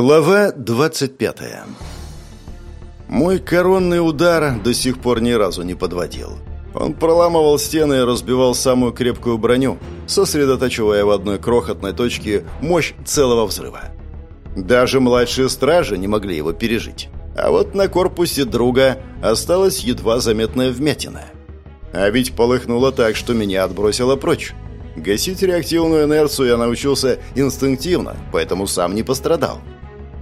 Глава 25 Мой коронный удар до сих пор ни разу не подводил. Он проламывал стены и разбивал самую крепкую броню, сосредотачивая в одной крохотной точке мощь целого взрыва. Даже младшие стражи не могли его пережить. А вот на корпусе друга осталась едва заметная вмятина. А ведь полыхнуло так, что меня отбросило прочь. Гасить реактивную инерцию я научился инстинктивно, поэтому сам не пострадал.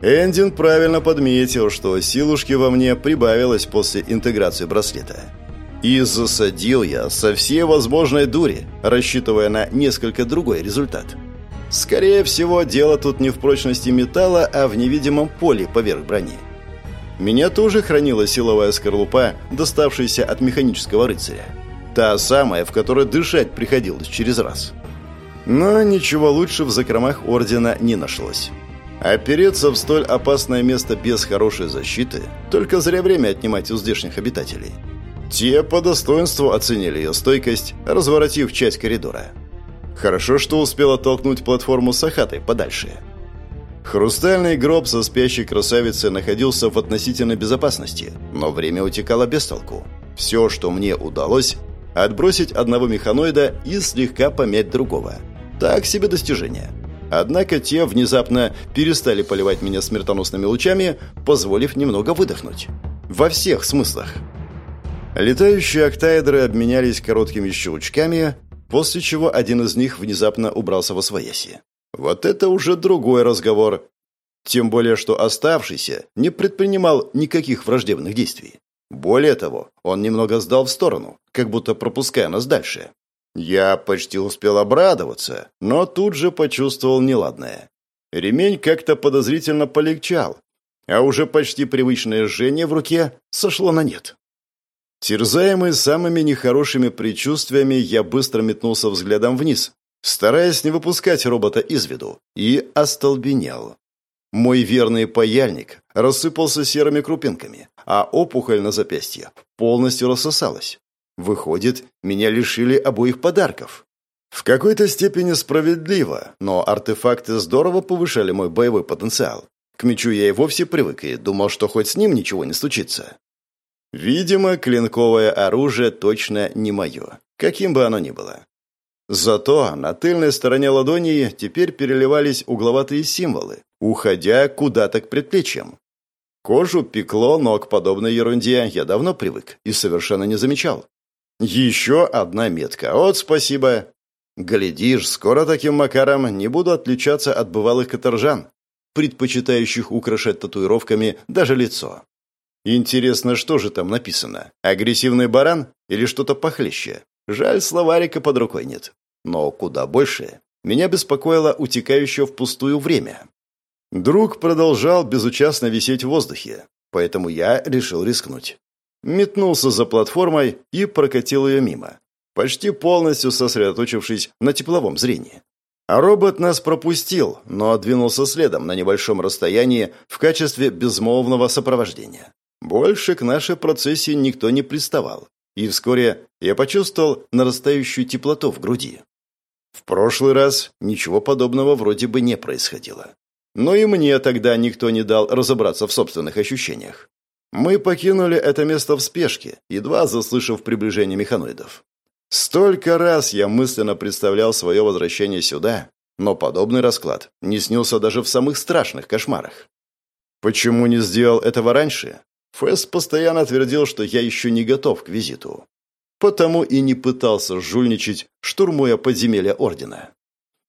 Эндин правильно подметил, что силушки во мне прибавилось после интеграции браслета. И засадил я со всей возможной дури, рассчитывая на несколько другой результат. Скорее всего, дело тут не в прочности металла, а в невидимом поле поверх брони. Меня тоже хранила силовая скорлупа, доставшаяся от механического рыцаря. Та самая, в которой дышать приходилось через раз. Но ничего лучше в закромах Ордена не нашлось. Опереться в столь опасное место без хорошей защиты – только зря время отнимать у здешних обитателей. Те по достоинству оценили ее стойкость, разворотив часть коридора. Хорошо, что успела толкнуть платформу с Ахатой подальше. Хрустальный гроб со спящей красавицей находился в относительной безопасности, но время утекало без толку. Все, что мне удалось – отбросить одного механоида и слегка помять другого. Так себе достижение – Однако те внезапно перестали поливать меня смертоносными лучами, позволив немного выдохнуть. Во всех смыслах. Летающие октаэдры обменялись короткими щелчками, после чего один из них внезапно убрался во свояси. Вот это уже другой разговор. Тем более, что оставшийся не предпринимал никаких враждебных действий. Более того, он немного сдал в сторону, как будто пропуская нас дальше. Я почти успел обрадоваться, но тут же почувствовал неладное. Ремень как-то подозрительно полегчал, а уже почти привычное жжение в руке сошло на нет. Терзаемый самыми нехорошими предчувствиями, я быстро метнулся взглядом вниз, стараясь не выпускать робота из виду, и остолбенел. Мой верный паяльник рассыпался серыми крупинками, а опухоль на запястье полностью рассосалась. Выходит, меня лишили обоих подарков. В какой-то степени справедливо, но артефакты здорово повышали мой боевой потенциал. К мечу я и вовсе привык и думал, что хоть с ним ничего не случится. Видимо, клинковое оружие точно не мое, каким бы оно ни было. Зато на тыльной стороне ладони теперь переливались угловатые символы, уходя куда-то к предплечьям. Кожу пекло, но к подобной ерунде я давно привык и совершенно не замечал. Еще одна метка. Вот спасибо. Глядишь, скоро таким макаром не буду отличаться от бывалых каторжан, предпочитающих украшать татуировками даже лицо. Интересно, что же там написано? Агрессивный баран или что-то похлеще? Жаль, словарика под рукой нет. Но куда больше меня беспокоило утекающее впустую время. Друг продолжал безучастно висеть в воздухе, поэтому я решил рискнуть метнулся за платформой и прокатил ее мимо, почти полностью сосредоточившись на тепловом зрении. А робот нас пропустил, но двинулся следом на небольшом расстоянии в качестве безмолвного сопровождения. Больше к нашей процессии никто не приставал, и вскоре я почувствовал нарастающую теплоту в груди. В прошлый раз ничего подобного вроде бы не происходило. Но и мне тогда никто не дал разобраться в собственных ощущениях. Мы покинули это место в спешке, едва заслышав приближение механоидов. Столько раз я мысленно представлял свое возвращение сюда, но подобный расклад не снился даже в самых страшных кошмарах. Почему не сделал этого раньше? Фест постоянно твердил, что я еще не готов к визиту. Потому и не пытался жульничать, штурмуя подземелья Ордена.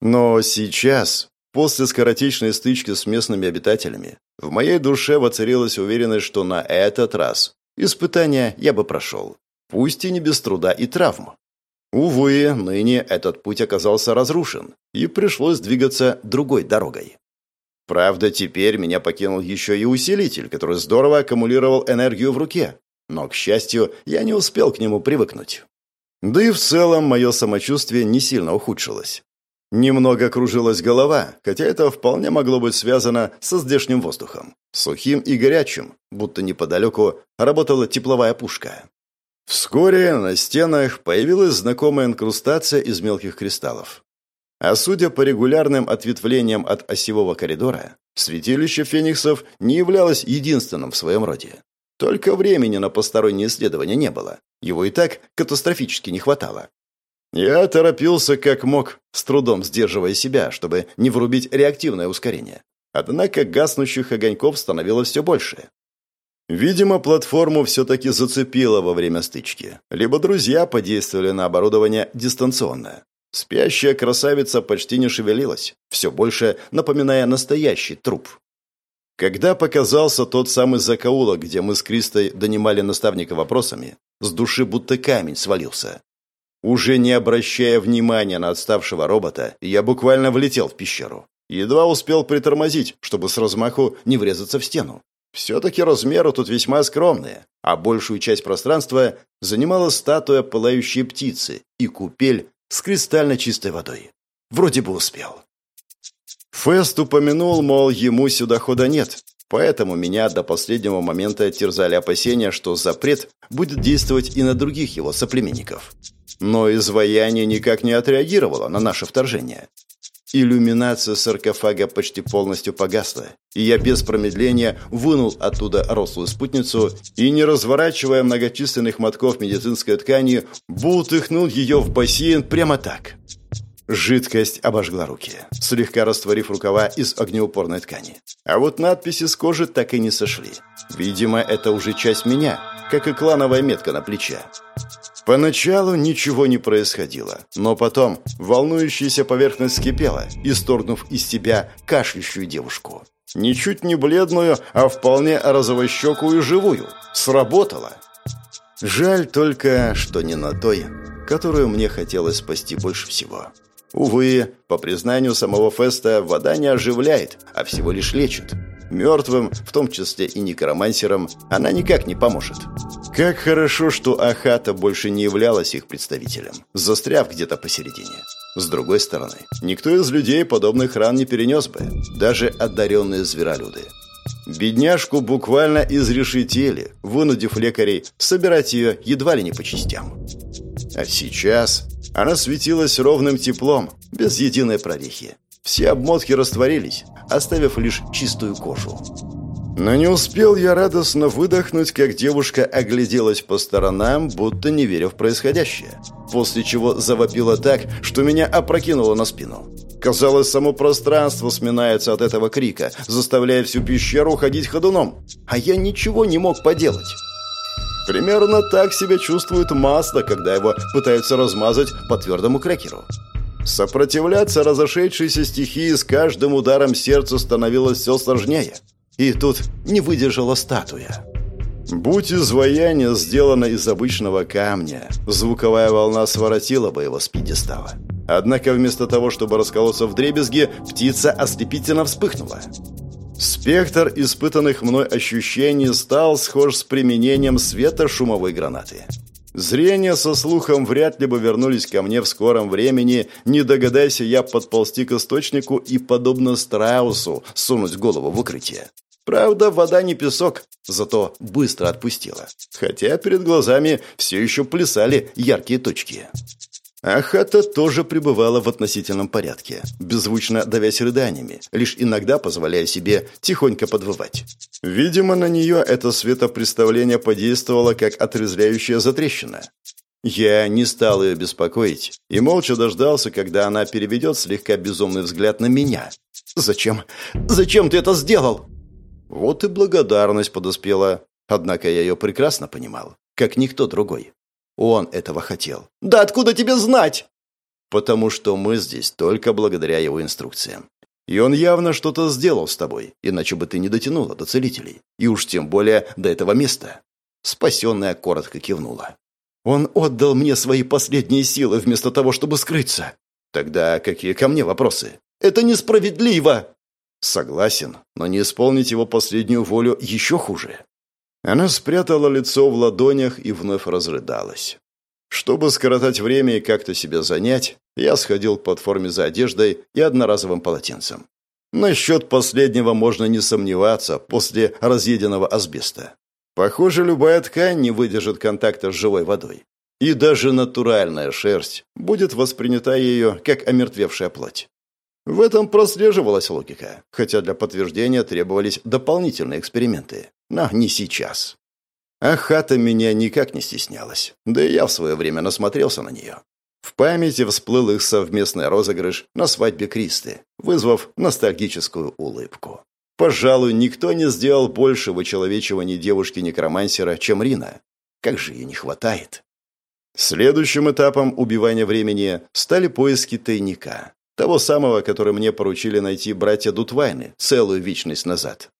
Но сейчас, После скоротечной стычки с местными обитателями в моей душе воцарилась уверенность, что на этот раз испытание я бы прошел, пусть и не без труда и травм. Увы, ныне этот путь оказался разрушен, и пришлось двигаться другой дорогой. Правда, теперь меня покинул еще и усилитель, который здорово аккумулировал энергию в руке, но, к счастью, я не успел к нему привыкнуть. Да и в целом мое самочувствие не сильно ухудшилось. Немного кружилась голова, хотя это вполне могло быть связано со здешним воздухом. Сухим и горячим, будто неподалеку работала тепловая пушка. Вскоре на стенах появилась знакомая инкрустация из мелких кристаллов. А судя по регулярным ответвлениям от осевого коридора, святилище фениксов не являлось единственным в своем роде. Только времени на посторонние исследования не было. Его и так катастрофически не хватало. Я торопился как мог, с трудом сдерживая себя, чтобы не врубить реактивное ускорение. Однако гаснущих огоньков становилось все больше. Видимо, платформу все-таки зацепило во время стычки. Либо друзья подействовали на оборудование дистанционно. Спящая красавица почти не шевелилась, все больше напоминая настоящий труп. Когда показался тот самый закоулок, где мы с Кристой донимали наставника вопросами, с души будто камень свалился. Уже не обращая внимания на отставшего робота, я буквально влетел в пещеру. Едва успел притормозить, чтобы с размаху не врезаться в стену. Все-таки размеры тут весьма скромные, а большую часть пространства занимала статуя пылающей птицы и купель с кристально чистой водой. Вроде бы успел. Фест упомянул, мол, ему сюда хода нет, поэтому меня до последнего момента терзали опасения, что запрет будет действовать и на других его соплеменников. Но изваяние никак не отреагировало на наше вторжение. Иллюминация саркофага почти полностью погасла, и я без промедления вынул оттуда рослую спутницу и, не разворачивая многочисленных мотков медицинской ткани, бултыхнул ее в бассейн прямо так. Жидкость обожгла руки, слегка растворив рукава из огнеупорной ткани. А вот надписи с кожи так и не сошли. Видимо, это уже часть меня, как и клановая метка на плече. Поначалу ничего не происходило, но потом волнующаяся поверхность скипела, исторгнув из себя кашляющую девушку. Ничуть не бледную, а вполне розовощекую и живую. Сработало. Жаль только, что не на той, которую мне хотелось спасти больше всего. Увы, по признанию самого Феста, вода не оживляет, а всего лишь лечит. Мертвым, в том числе и некромансерам, она никак не поможет. Как хорошо, что Ахата больше не являлась их представителем, застряв где-то посередине. С другой стороны, никто из людей подобных ран не перенес бы, даже одаренные зверолюды. Бедняжку буквально изрешетили, вынудив лекарей собирать ее едва ли не по частям. А сейчас она светилась ровным теплом, без единой прорехи. Все обмотки растворились, оставив лишь чистую кожу. Но не успел я радостно выдохнуть, как девушка огляделась по сторонам, будто не веря в происходящее. После чего завопила так, что меня опрокинуло на спину. Казалось, само пространство сминается от этого крика, заставляя всю пещеру ходить ходуном. А я ничего не мог поделать. Примерно так себя чувствует масло, когда его пытаются размазать по твердому крекеру. Сопротивляться разошедшейся стихии с каждым ударом сердца становилось все сложнее. И тут не выдержала статуя. Будь изваяние сделано из обычного камня, звуковая волна своротила бы его с пьедестала. Однако вместо того, чтобы расколоться в дребезги, птица ослепительно вспыхнула. Спектр испытанных мной ощущений стал схож с применением светошумовой гранаты. Зрение со слухом вряд ли бы вернулись ко мне в скором времени, не догадайся я подползти к источнику и, подобно страусу, сунуть голову в укрытие. Правда, вода не песок, зато быстро отпустила. Хотя перед глазами все еще плясали яркие точки. Ахата тоже пребывала в относительном порядке, беззвучно давясь рыданиями, лишь иногда позволяя себе тихонько подвывать. Видимо, на нее это светопредставление подействовало как отрезвляющая затрещина. Я не стал ее беспокоить и молча дождался, когда она переведет слегка безумный взгляд на меня. «Зачем? Зачем ты это сделал?» Вот и благодарность подоспела. Однако я ее прекрасно понимал, как никто другой. Он этого хотел. «Да откуда тебе знать?» «Потому что мы здесь только благодаря его инструкциям. И он явно что-то сделал с тобой, иначе бы ты не дотянула до целителей. И уж тем более до этого места». Спасенная коротко кивнула. «Он отдал мне свои последние силы вместо того, чтобы скрыться. Тогда какие ко мне вопросы? Это несправедливо!» «Согласен, но не исполнить его последнюю волю еще хуже. Она спрятала лицо в ладонях и вновь разрыдалась. Чтобы скоротать время и как-то себя занять, я сходил к платформе за одеждой и одноразовым полотенцем. Насчет последнего можно не сомневаться после разъеденного асбеста. Похоже, любая ткань не выдержит контакта с живой водой. И даже натуральная шерсть будет воспринята ею как омертвевшая плоть. В этом прослеживалась логика, хотя для подтверждения требовались дополнительные эксперименты. Но не сейчас. А хата меня никак не стеснялась, да и я в свое время насмотрелся на нее. В памяти всплыл их совместный розыгрыш на свадьбе Кристы, вызвав ностальгическую улыбку. Пожалуй, никто не сделал больше вычеловечивания девушки-некромансера, чем Рина. Как же ей не хватает. Следующим этапом убивания времени стали поиски тайника. Того самого, который мне поручили найти братья Дутвайны целую вечность назад.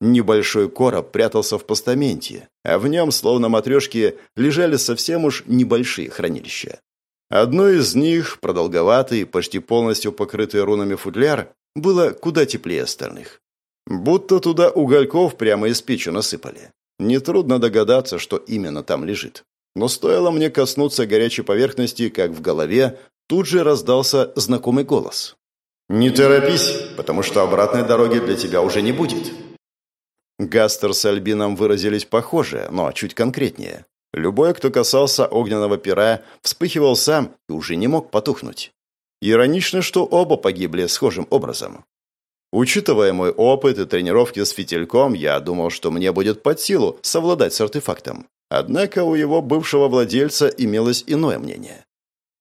Небольшой короб прятался в постаменте, а в нем, словно матрешки, лежали совсем уж небольшие хранилища. Одно из них, продолговатый, почти полностью покрытый рунами футляр, было куда теплее остальных. Будто туда угольков прямо из печи насыпали. Нетрудно догадаться, что именно там лежит. Но стоило мне коснуться горячей поверхности, как в голове тут же раздался знакомый голос. «Не торопись, потому что обратной дороги для тебя уже не будет». Гастер с Альбином выразились похоже, но чуть конкретнее. Любой, кто касался огненного пера, вспыхивал сам и уже не мог потухнуть. Иронично, что оба погибли схожим образом. Учитывая мой опыт и тренировки с фитильком, я думал, что мне будет под силу совладать с артефактом. Однако у его бывшего владельца имелось иное мнение.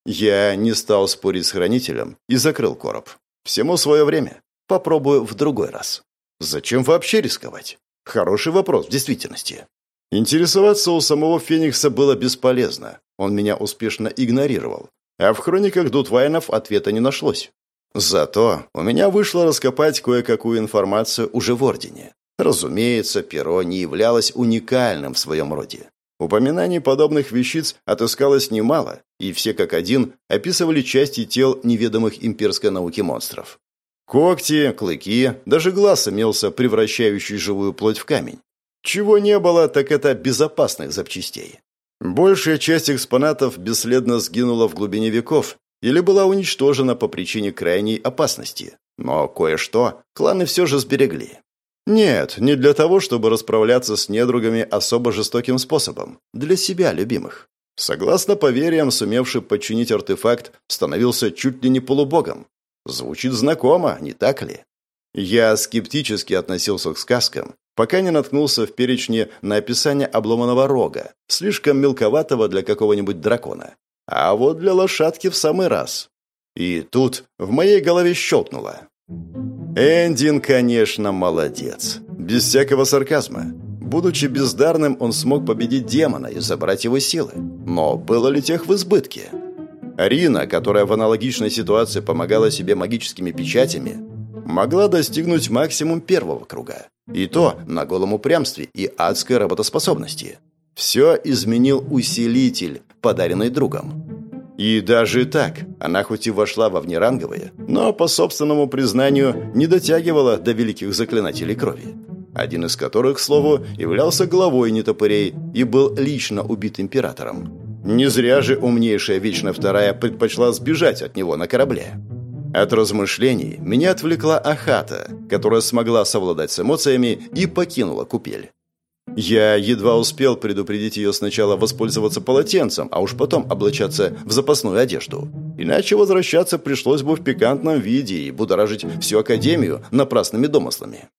Я не стал спорить с хранителем и закрыл короб. Всему свое время. Попробую в другой раз. Зачем вообще рисковать? Хороший вопрос в действительности. Интересоваться у самого Феникса было бесполезно. Он меня успешно игнорировал. А в хрониках Дутвайнов ответа не нашлось. Зато у меня вышло раскопать кое-какую информацию уже в Ордене. Разумеется, перо не являлось уникальным в своем роде. Упоминаний подобных вещиц отыскалось немало, и все как один описывали части тел неведомых имперской науки монстров. Когти, клыки, даже глаз имелся, превращающий живую плоть в камень. Чего не было, так это безопасных запчастей. Большая часть экспонатов бесследно сгинула в глубине веков или была уничтожена по причине крайней опасности. Но кое-что кланы все же сберегли. Нет, не для того, чтобы расправляться с недругами особо жестоким способом. Для себя любимых. Согласно поверьям, сумевший подчинить артефакт, становился чуть ли не полубогом. Звучит знакомо, не так ли? Я скептически относился к сказкам, пока не наткнулся в перечне на описание обломанного рога, слишком мелковатого для какого-нибудь дракона. А вот для лошадки в самый раз. И тут в моей голове щелкнуло. Эндин, конечно, молодец. Без всякого сарказма. Будучи бездарным, он смог победить демона и забрать его силы. Но было ли тех в избытке? Рина, которая в аналогичной ситуации помогала себе магическими печатями, могла достигнуть максимум первого круга. И то на голом упрямстве и адской работоспособности. Все изменил усилитель, подаренный другом. И даже так, она хоть и вошла во внеранговые, но, по собственному признанию, не дотягивала до великих заклинателей крови. Один из которых, к слову, являлся главой нетопырей и был лично убит императором. Не зря же умнейшая Вечная Вторая предпочла сбежать от него на корабле. От размышлений меня отвлекла Ахата, которая смогла совладать с эмоциями и покинула купель. Я едва успел предупредить ее сначала воспользоваться полотенцем, а уж потом облачаться в запасную одежду. Иначе возвращаться пришлось бы в пикантном виде и будоражить всю Академию напрасными домыслами.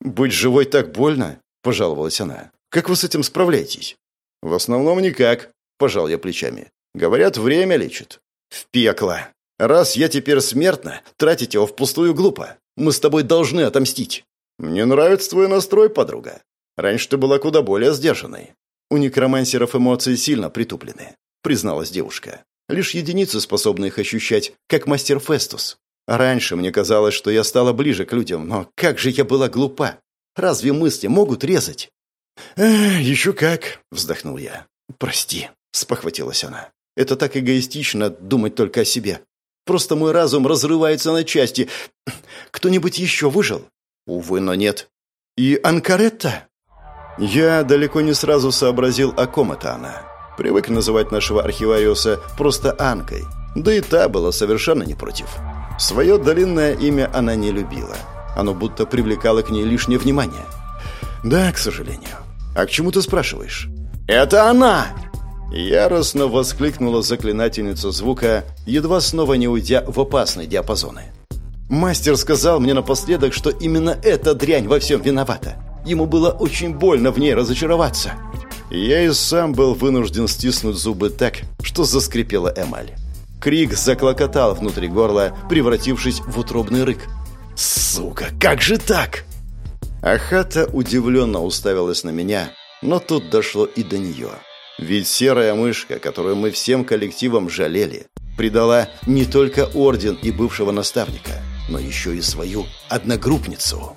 «Быть живой так больно», – пожаловалась она. «Как вы с этим справляетесь?» «В основном никак», – пожал я плечами. «Говорят, время лечит». «В пекло», Раз я теперь смертна, тратить его впустую глупо. Мы с тобой должны отомстить. Мне нравится твой настрой, подруга. Раньше ты была куда более сдержанной. У некромансеров эмоции сильно притуплены, призналась девушка. Лишь единицы способны их ощущать, как мастер Фестус. Раньше мне казалось, что я стала ближе к людям, но как же я была глупа. Разве мысли могут резать? «Эх, еще как!» – вздохнул я. «Прости», – спохватилась она. «Это так эгоистично думать только о себе. Просто мой разум разрывается на части. Кто-нибудь еще выжил? Увы, но нет. И Анкаретта? Я далеко не сразу сообразил, о ком это она. Привык называть нашего архивариуса просто Анкой. Да и та была совершенно не против. Свое длинное имя она не любила. Оно будто привлекало к ней лишнее внимание. Да, к сожалению. А к чему ты спрашиваешь? «Это она!» Яростно воскликнула заклинательница звука, едва снова не уйдя в опасные диапазоны. Мастер сказал мне напоследок, что именно эта дрянь во всем виновата. Ему было очень больно в ней разочароваться. Я и сам был вынужден стиснуть зубы так, что заскрипела эмаль. Крик заклокотал внутри горла, превратившись в утробный рык. «Сука, как же так?» Ахата удивленно уставилась на меня, но тут дошло и до нее. Ведь серая мышка, которую мы всем коллективом жалели, предала не только орден и бывшего наставника, но еще и свою одногруппницу.